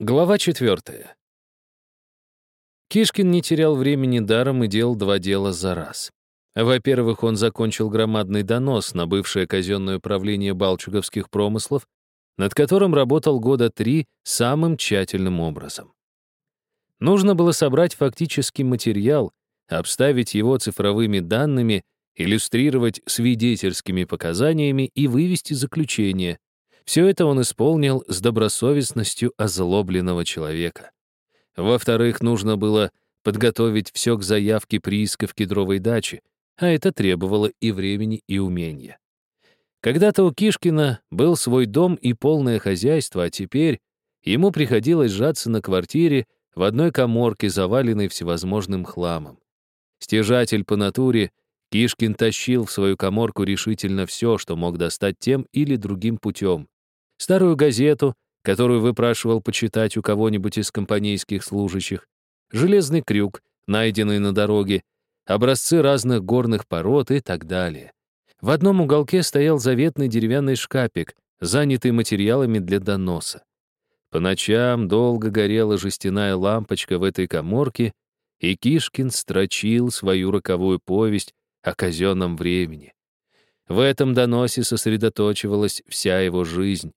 Глава четвертая. Кишкин не терял времени даром и делал два дела за раз. Во-первых, он закончил громадный донос на бывшее казенное управление балчуговских промыслов, над которым работал года три самым тщательным образом. Нужно было собрать фактический материал, обставить его цифровыми данными, иллюстрировать свидетельскими показаниями и вывести заключение, все это он исполнил с добросовестностью озлобленного человека. Во-вторых, нужно было подготовить все к заявке прииска в кедровой даче, а это требовало и времени, и умения. Когда-то у Кишкина был свой дом и полное хозяйство, а теперь ему приходилось сжаться на квартире в одной коморке, заваленной всевозможным хламом. Стяжатель по натуре, Кишкин тащил в свою коморку решительно все, что мог достать тем или другим путем старую газету, которую выпрашивал почитать у кого-нибудь из компанейских служащих, железный крюк, найденный на дороге, образцы разных горных пород и так далее. В одном уголке стоял заветный деревянный шкапик, занятый материалами для доноса. По ночам долго горела жестяная лампочка в этой коморке, и Кишкин строчил свою роковую повесть о казенном времени. В этом доносе сосредоточивалась вся его жизнь.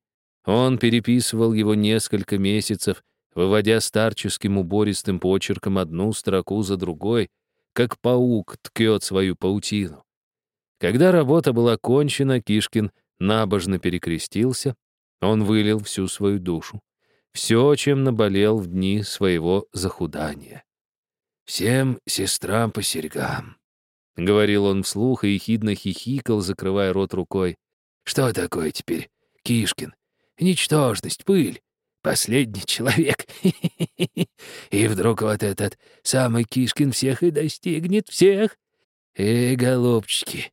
Он переписывал его несколько месяцев, выводя старческим убористым почерком одну строку за другой, как паук ткет свою паутину. Когда работа была кончена, Кишкин набожно перекрестился, он вылил всю свою душу, все, чем наболел в дни своего захудания. «Всем сестрам по серьгам», — говорил он вслух и ехидно хихикал, закрывая рот рукой. «Что такое теперь, Кишкин? Ничтожность, пыль. Последний человек. И вдруг вот этот самый Кишкин всех и достигнет, всех. Эй, голубчики,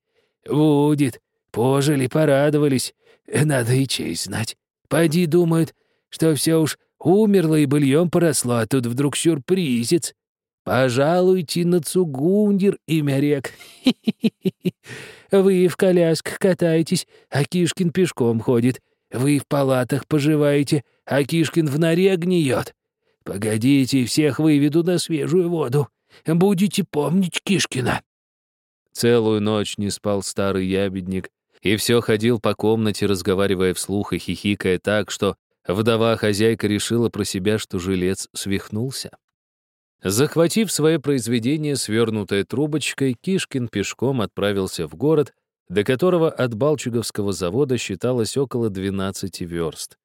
будет. Пожили, порадовались. Надо и честь знать. Пойди думают, что все уж умерло и быльем поросло, а тут вдруг сюрпризец. Пожалуйте на Цугундер имя рек. Вы в колясках катаетесь, а Кишкин пешком ходит. Вы в палатах поживаете, а Кишкин в норе гниет. Погодите, всех выведу на свежую воду. Будете помнить Кишкина». Целую ночь не спал старый ябедник и все ходил по комнате, разговаривая вслух и хихикая так, что вдова-хозяйка решила про себя, что жилец свихнулся. Захватив свое произведение, свернутое трубочкой, Кишкин пешком отправился в город, до которого от Балчуговского завода считалось около 12 верст.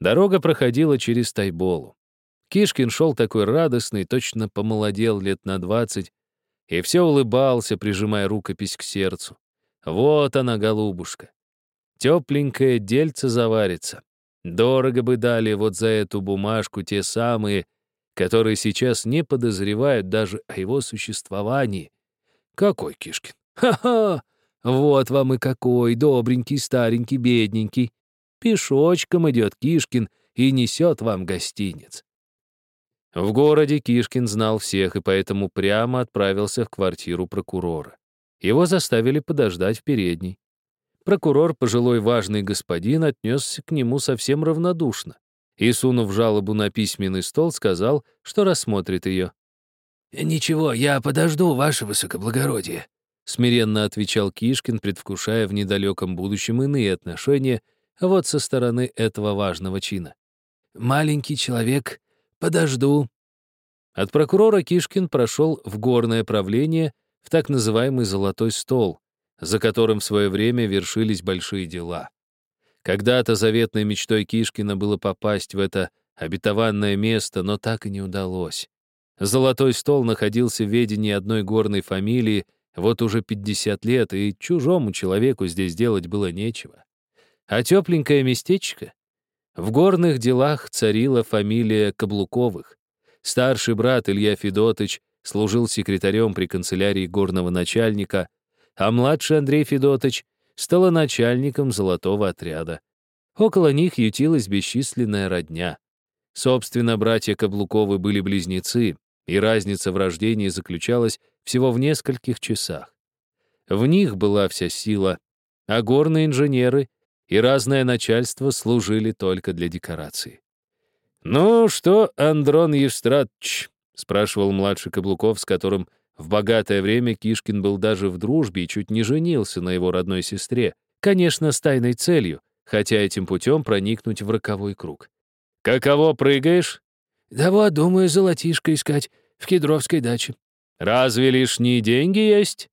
Дорога проходила через Тайболу. Кишкин шел такой радостный, точно помолодел лет на 20, и все улыбался, прижимая рукопись к сердцу. Вот она, голубушка. Тепленькое дельце заварится. Дорого бы дали вот за эту бумажку те самые, которые сейчас не подозревают даже о его существовании. Какой Кишкин? Ха-ха! Вот вам и какой, добренький, старенький, бедненький. Пешочком идет Кишкин и несет вам гостиниц. В городе Кишкин знал всех и поэтому прямо отправился в квартиру прокурора. Его заставили подождать в передней. Прокурор, пожилой важный господин, отнесся к нему совсем равнодушно и, сунув жалобу на письменный стол, сказал, что рассмотрит ее. «Ничего, я подожду, ваше высокоблагородие», Смиренно отвечал Кишкин, предвкушая в недалеком будущем иные отношения вот со стороны этого важного чина. «Маленький человек, подожду». От прокурора Кишкин прошел в горное правление в так называемый «золотой стол», за которым в свое время вершились большие дела. Когда-то заветной мечтой Кишкина было попасть в это обетованное место, но так и не удалось. Золотой стол находился в ведении одной горной фамилии, вот уже 50 лет, и чужому человеку здесь делать было нечего. А тепленькое местечко? В горных делах царила фамилия Каблуковых. Старший брат Илья Федотыч служил секретарем при канцелярии горного начальника, а младший Андрей Федотыч стал начальником золотого отряда. Около них ютилась бесчисленная родня. Собственно, братья Каблуковы были близнецы, и разница в рождении заключалась всего в нескольких часах. В них была вся сила, а горные инженеры и разное начальство служили только для декорации. «Ну что, Андрон Евстратович?» — спрашивал младший Каблуков, с которым в богатое время Кишкин был даже в дружбе и чуть не женился на его родной сестре. Конечно, с тайной целью, хотя этим путем проникнуть в роковой круг. «Каково прыгаешь?» «Да вот, думаю, золотишко искать в Кедровской даче». «Разве лишние деньги есть?»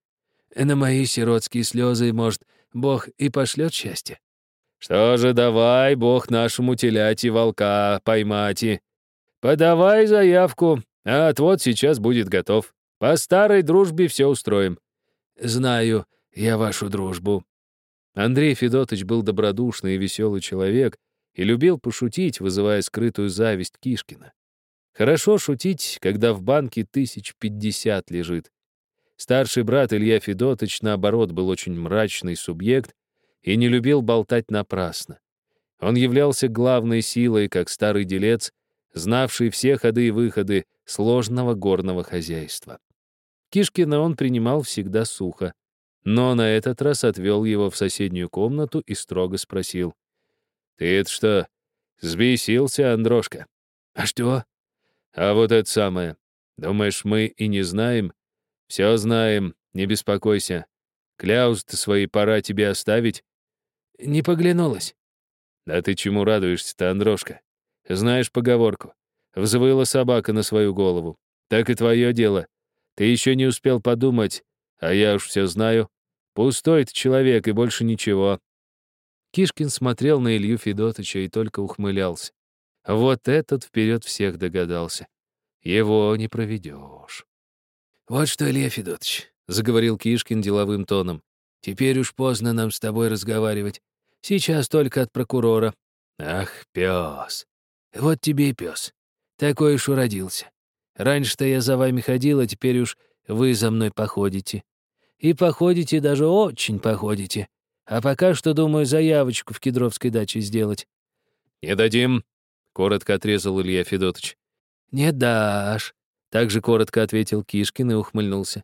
«На мои сиротские слезы, может, Бог и пошлет счастье». «Что же, давай, Бог нашему теляти волка поймати. Подавай заявку, а отвод сейчас будет готов. По старой дружбе все устроим». «Знаю я вашу дружбу». Андрей Федотович был добродушный и веселый человек и любил пошутить, вызывая скрытую зависть Кишкина. Хорошо шутить, когда в банке тысяч пятьдесят лежит. Старший брат Илья Федотович, наоборот, был очень мрачный субъект и не любил болтать напрасно. Он являлся главной силой, как старый делец, знавший все ходы и выходы сложного горного хозяйства. Кишкина он принимал всегда сухо, но на этот раз отвел его в соседнюю комнату и строго спросил. «Ты это что, сбесился, Андрошка?» «А что?» «А вот это самое. Думаешь, мы и не знаем? Все знаем, не беспокойся. Кляуз-то свои пора тебе оставить». «Не поглянулась». «Да ты чему радуешься-то, Андрошка? Знаешь поговорку. Взвыла собака на свою голову. Так и твое дело. Ты еще не успел подумать, а я уж все знаю. Пустой ты человек и больше ничего». Кишкин смотрел на Илью Федотыча и только ухмылялся. Вот этот вперед всех догадался. Его не проведешь. «Вот что, Илья Федотович», — заговорил Кишкин деловым тоном, «теперь уж поздно нам с тобой разговаривать. Сейчас только от прокурора». «Ах, пес!» «Вот тебе и пес. Такой уж уродился. Раньше-то я за вами ходил, а теперь уж вы за мной походите. И походите, даже очень походите. А пока что, думаю, заявочку в Кедровской даче сделать». «Не дадим», — коротко отрезал Илья Федотович. «Не дашь», — также коротко ответил Кишкин и ухмыльнулся.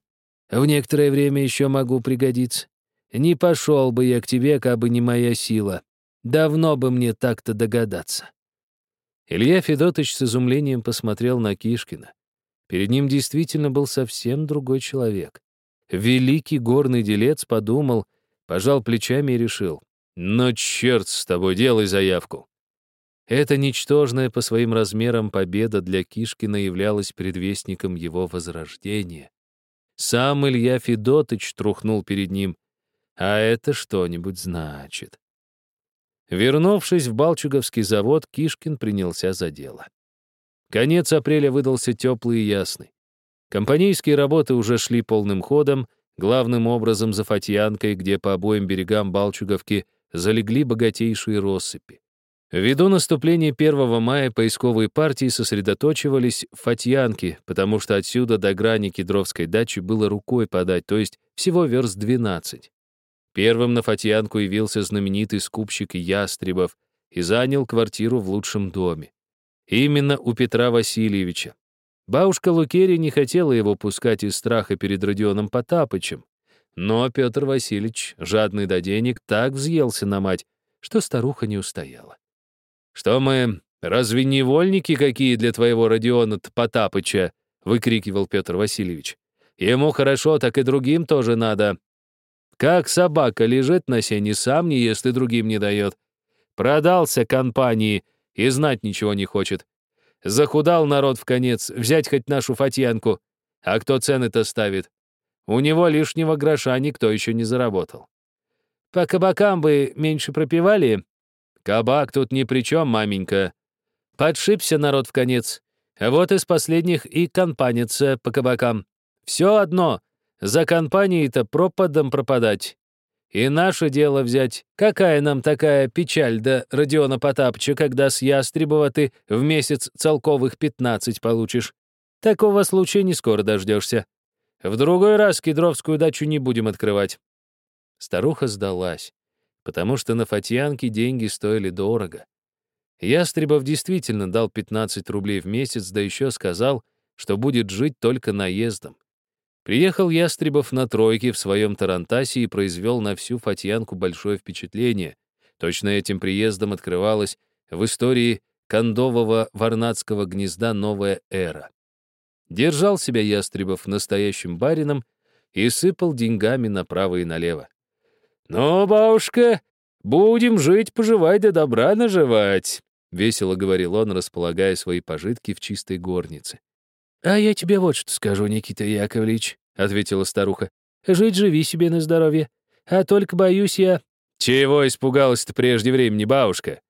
«В некоторое время еще могу пригодиться. Не пошел бы я к тебе, кабы не моя сила. Давно бы мне так-то догадаться». Илья Федотович с изумлением посмотрел на Кишкина. Перед ним действительно был совсем другой человек. Великий горный делец подумал, пожал плечами и решил. «Но черт с тобой, делай заявку!» Эта ничтожная по своим размерам победа для Кишкина являлась предвестником его возрождения. Сам Илья Федотыч трухнул перед ним, а это что-нибудь значит. Вернувшись в Балчуговский завод, Кишкин принялся за дело. Конец апреля выдался теплый и ясный. Компанейские работы уже шли полным ходом, главным образом за Фатьянкой, где по обоим берегам Балчуговки залегли богатейшие россыпи. Ввиду наступления 1 мая поисковые партии сосредоточивались в Фатьянке, потому что отсюда до грани Кедровской дачи было рукой подать, то есть всего верст 12. Первым на Фатьянку явился знаменитый скупщик Ястребов и занял квартиру в лучшем доме. Именно у Петра Васильевича. Бабушка Лукерия не хотела его пускать из страха перед Родионом Потапычем, но Петр Васильевич, жадный до денег, так взъелся на мать, что старуха не устояла. «Что мы, разве невольники какие для твоего Родиона Потапыча?» — выкрикивал Петр Васильевич. «Ему хорошо, так и другим тоже надо. Как собака лежит на сене, сам не ест и другим не дает. Продался компании — и знать ничего не хочет. Захудал народ в конец, взять хоть нашу Фатьянку. А кто цены-то ставит? У него лишнего гроша никто еще не заработал. По кабакам вы меньше пропивали? Кабак тут ни при чем, маменька. Подшибся народ в конец. Вот из последних и компанится по кабакам. Все одно. За компанией-то пропадом пропадать. И наше дело взять. Какая нам такая печаль да Родиона Потапча, когда с Ястребова ты в месяц целковых пятнадцать получишь? Такого случая не скоро дождешься. В другой раз кедровскую дачу не будем открывать». Старуха сдалась, потому что на Фатьянке деньги стоили дорого. Ястребов действительно дал 15 рублей в месяц, да еще сказал, что будет жить только наездом. Приехал Ястребов на тройке в своем Тарантасе и произвел на всю Фатьянку большое впечатление. Точно этим приездом открывалось в истории кондового варнацкого гнезда новая эра. Держал себя Ястребов настоящим барином и сыпал деньгами направо и налево. «Ну, бабушка, будем жить, поживать да добра наживать», — весело говорил он, располагая свои пожитки в чистой горнице. «А я тебе вот что скажу, Никита Яковлевич», — ответила старуха. «Жить живи себе на здоровье. А только боюсь я...» «Чего испугалась-то прежде времени, бабушка?»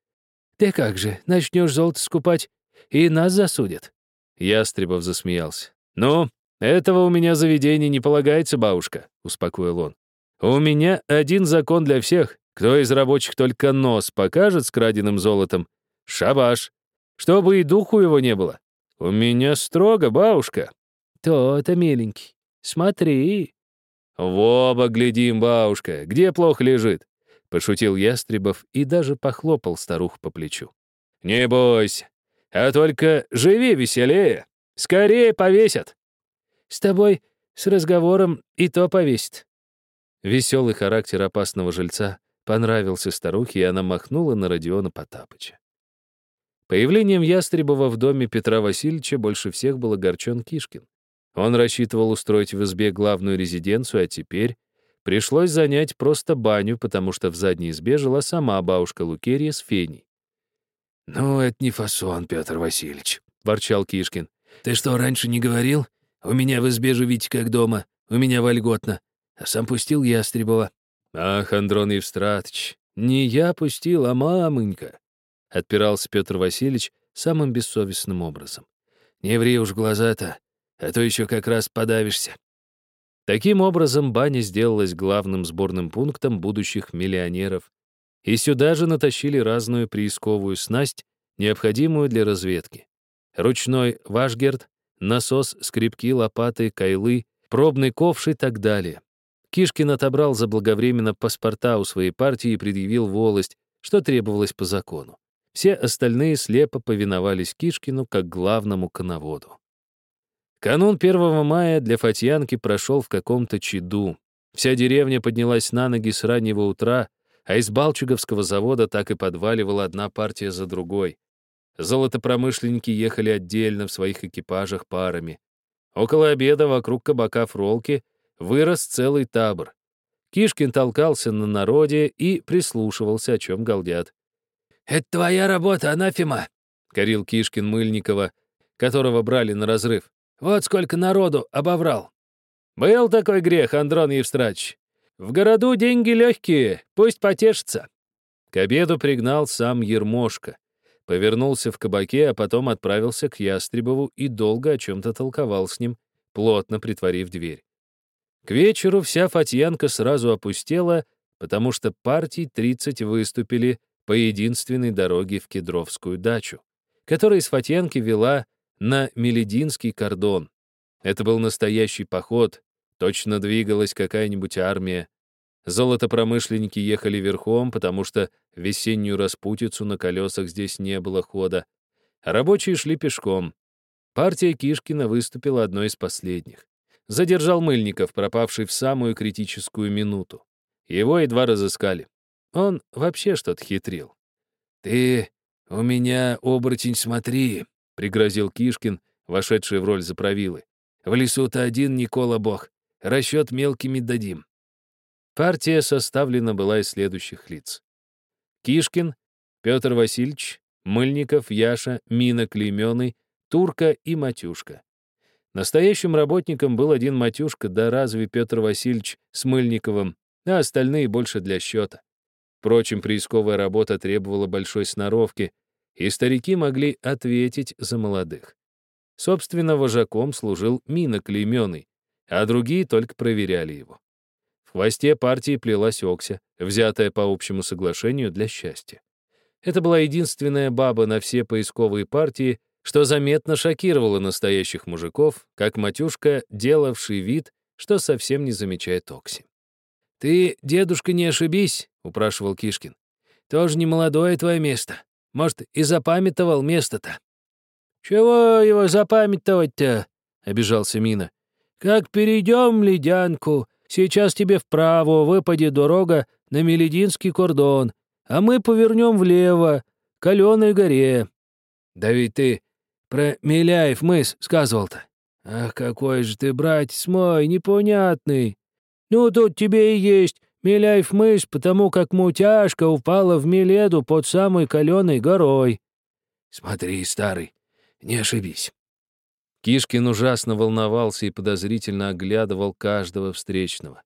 «Ты как же, начнешь золото скупать, и нас засудят». Ястребов засмеялся. «Ну, этого у меня заведения не полагается, бабушка», — успокоил он. «У меня один закон для всех. Кто из рабочих только нос покажет с краденым золотом, шабаш. Чтобы и духу его не было. У меня строго, бабушка». «То-то, миленький, смотри». «В оба глядим, бабушка, где плохо лежит?» — пошутил Ястребов и даже похлопал старуху по плечу. «Не бойся, а только живи веселее, скорее повесят». «С тобой с разговором и то повесит». Веселый характер опасного жильца понравился старухе, и она махнула на Родиона Потапыча. Появлением Ястребова в доме Петра Васильевича больше всех был огорчен Кишкин. Он рассчитывал устроить в избе главную резиденцию, а теперь пришлось занять просто баню, потому что в задней избе жила сама бабушка Лукерья с Феней. «Ну, это не фасон, Петр Васильевич», — ворчал Кишкин. «Ты что, раньше не говорил? У меня в избе живите как дома, у меня вольготно. А сам пустил Ястребова». «Ах, Андрон Евстратыч, не я пустил, а мамонька», — отпирался Петр Васильевич самым бессовестным образом. «Не ври уж глаза-то а то еще как раз подавишься». Таким образом, баня сделалась главным сборным пунктом будущих миллионеров, и сюда же натащили разную приисковую снасть, необходимую для разведки. Ручной вашгерд, насос, скрипки, лопаты, кайлы, пробный ковш и так далее. Кишкин отобрал заблаговременно паспорта у своей партии и предъявил волость, что требовалось по закону. Все остальные слепо повиновались Кишкину как главному коноводу. Канун 1 мая для Фатьянки прошел в каком-то чаду. Вся деревня поднялась на ноги с раннего утра, а из Балчуговского завода так и подваливала одна партия за другой. Золотопромышленники ехали отдельно в своих экипажах парами. Около обеда вокруг кабака Фролки вырос целый табор. Кишкин толкался на народе и прислушивался, о чем галдят. «Это твоя работа, анафема!» — корил Кишкин Мыльникова, которого брали на разрыв. Вот сколько народу обоврал. Был такой грех, Андрон Евстрач. В городу деньги легкие, пусть потешится. К обеду пригнал сам Ермошка. Повернулся в кабаке, а потом отправился к Ястребову и долго о чем-то толковал с ним, плотно притворив дверь. К вечеру вся Фатьянка сразу опустела, потому что партий 30 выступили по единственной дороге в Кедровскую дачу, которая из Фатьянки вела на Мелединский кордон. Это был настоящий поход, точно двигалась какая-нибудь армия. Золотопромышленники ехали верхом, потому что весеннюю распутицу на колесах здесь не было хода, рабочие шли пешком. Партия Кишкина выступила одной из последних. Задержал Мыльников, пропавший в самую критическую минуту. Его едва разыскали. Он вообще что-то хитрил. «Ты у меня, оборотень, смотри», пригрозил Кишкин, вошедший в роль заправилы. «В лесу-то один Никола Бог. Расчет мелкими дадим». Партия составлена была из следующих лиц. Кишкин, Петр Васильевич, Мыльников, Яша, Мина Клейменый, Турка и Матюшка. Настоящим работником был один Матюшка, да разве Петр Васильевич с Мыльниковым, а остальные больше для счета. Впрочем, приисковая работа требовала большой сноровки, и старики могли ответить за молодых. Собственно, вожаком служил Мина Клейменный, а другие только проверяли его. В хвосте партии плелась Окся, взятая по общему соглашению для счастья. Это была единственная баба на все поисковые партии, что заметно шокировало настоящих мужиков, как матюшка, делавший вид, что совсем не замечает Окси. «Ты, дедушка, не ошибись», — упрашивал Кишкин. «Тоже не молодое твое место. Может, и запамятовал место-то?» «Чего его запамятовать-то?» — обижался Мина. «Как перейдем ледянку, сейчас тебе вправо выпадет дорога на Мелединский кордон, а мы повернем влево, к Каленой горе. Да ведь ты про Миляев мыс сказывал-то. Ах, какой же ты, братец мой, непонятный. Ну, тут тебе и есть Миляев мыс, потому как мутяшка упала в Миледу под самой каленой горой. Смотри, старый, не ошибись. Кишкин ужасно волновался и подозрительно оглядывал каждого встречного.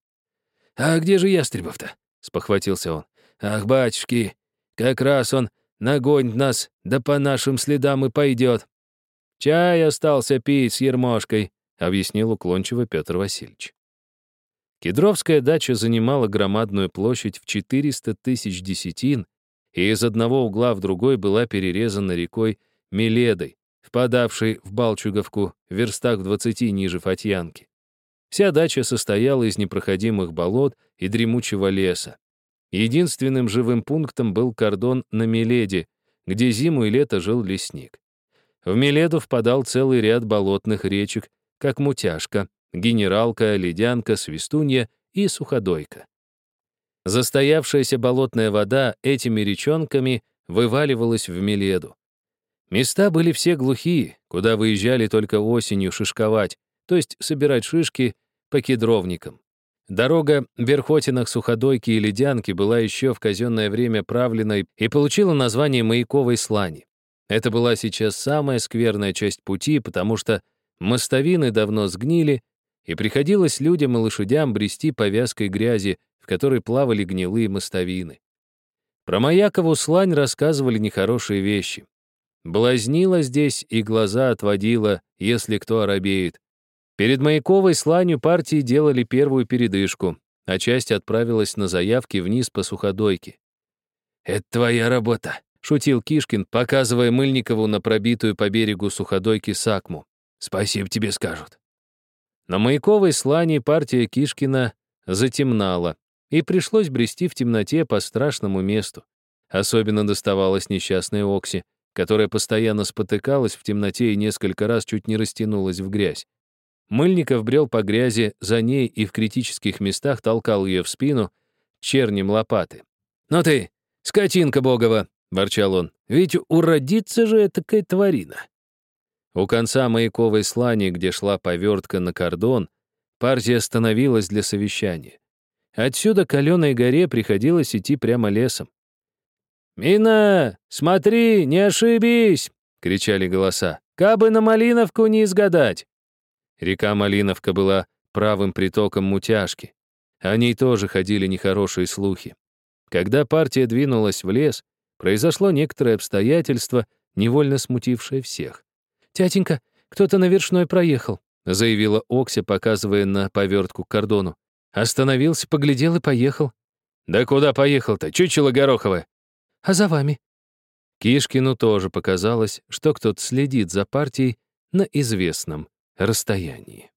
«А где же Ястребов-то?» — спохватился он. «Ах, батюшки, как раз он нагонит нас, да по нашим следам и пойдет. Чай остался пить с Ермошкой», — объяснил уклончиво Петр Васильевич. Кедровская дача занимала громадную площадь в 400 тысяч десятин, и из одного угла в другой была перерезана рекой Меледой, впадавшей в Балчуговку в верстах в 20 ниже Фатьянки. Вся дача состояла из непроходимых болот и дремучего леса. Единственным живым пунктом был кордон на Меледе, где зиму и лето жил лесник. В Меледу впадал целый ряд болотных речек, как Мутяшка, Генералка, Ледянка, Свистунья и Суходойка. Застоявшаяся болотная вода этими речонками вываливалась в Меледу. Места были все глухие, куда выезжали только осенью шишковать, то есть собирать шишки по кедровникам. Дорога в Верхотинах, Суходойки и Ледянки была еще в казенное время правленной и получила название Маяковой слани. Это была сейчас самая скверная часть пути, потому что мостовины давно сгнили, и приходилось людям и лошадям брести по вязкой грязи, в которой плавали гнилые мостовины. Про Маякову слань рассказывали нехорошие вещи. Блазнила здесь и глаза отводила, если кто оробеет. Перед Маяковой сланью партии делали первую передышку, а часть отправилась на заявки вниз по Суходойке. «Это твоя работа», — шутил Кишкин, показывая Мыльникову на пробитую по берегу Суходойки сакму. «Спасибо тебе скажут». На Маяковой слане партия Кишкина затемнала, и пришлось брести в темноте по страшному месту. Особенно доставалось несчастной Окси, которая постоянно спотыкалась в темноте и несколько раз чуть не растянулась в грязь. Мыльников брел по грязи за ней и в критических местах толкал ее в спину чернем лопаты. «Ну ты, скотинка богова!» — ворчал он. «Ведь уродится же такая тварина!» У конца маяковой слани, где шла повертка на кордон, партия остановилась для совещания. Отсюда к Аленой горе приходилось идти прямо лесом. «Мина, смотри, не ошибись!» — кричали голоса. «Кабы на Малиновку не изгадать!» Река Малиновка была правым притоком Мутяшки. О ней тоже ходили нехорошие слухи. Когда партия двинулась в лес, произошло некоторое обстоятельство, невольно смутившее всех. «Тятенька, кто-то навершной проехал», — заявила Окся, показывая на повертку к кордону. Остановился, поглядел и поехал. «Да куда поехал-то, чучело Гороховое?» «А за вами?» Кишкину тоже показалось, что кто-то следит за партией на известном расстоянии.